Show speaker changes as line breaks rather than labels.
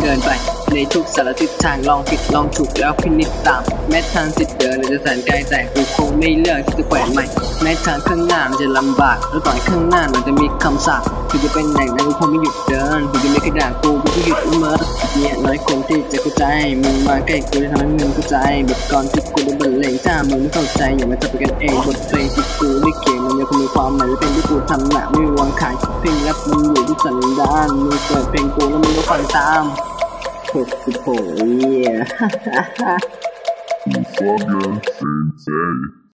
เดินไปในทุกสารทิศทางลองผิดลองถูกแล้วพินิจตาม แม้ทางที่เดินจะแสนไกลแต่กูคงไม่เลือกที่จะแขวนใหม่แม้ทางข้างหน้ามันจะลำบาก แล้วต่อยข้างหน้ามันจะมีคำสาปกูจะเป็นไหนนะกูคงไม่หยุดเดินกูจะไม่กระดาษกูกูจะหยุดละเมอเนี่ยน้อยคนที่จะเข้าใจมึงมาใกล้กูจะทำให้มึงเข้าใจบทกลอนที่กูได้บรรเลงถ้ามึงไม่เข้าใจอย่ามาจับกันเองบทเพลงที่กูได้เขียนมันยังคงมีความหมายและเป็นที่กูทำหนักไม่วางขายเพลงรับมันอยู่ สันดานมึงเปิดเพลงกูแล้วมึงก็ฟังตามหกสิบหกเยี่ย
Fabian Sensei.